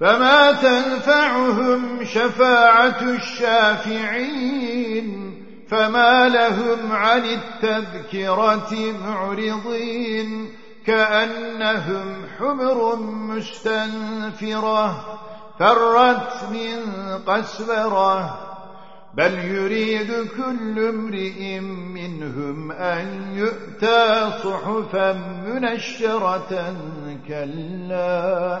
فما تنفعهم شفاعة الشافعين فما لهم عن التذكرة معرضين كأنهم حمر مستنفرة فرت من قسورة. بل يريد كل امرئ منهم أن يؤتى صحفا منشرة كلا.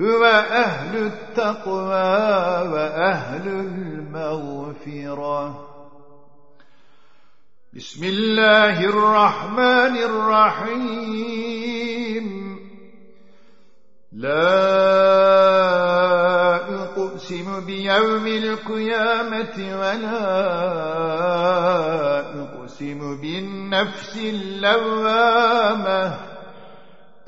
هو أهل التقوى وأهل المغفرة. بسم الله الرحمن الرحيم. لا أقسم بيوم القيامة ولا أقسم بالنفس اللوامة.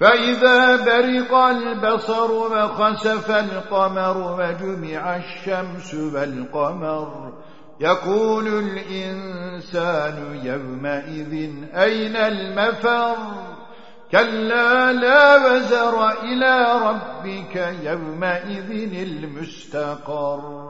فإذا برق البصر وخسف القمر وجمع الشمس والقمر يقول الإنسان يومئذ أين المفر؟ كلا لا وزر إلى ربك يومئذ المستقر.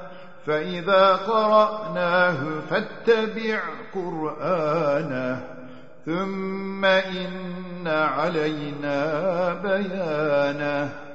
فإذا قرأناه فاتبع قرآنه ثم إن علينا بيانه.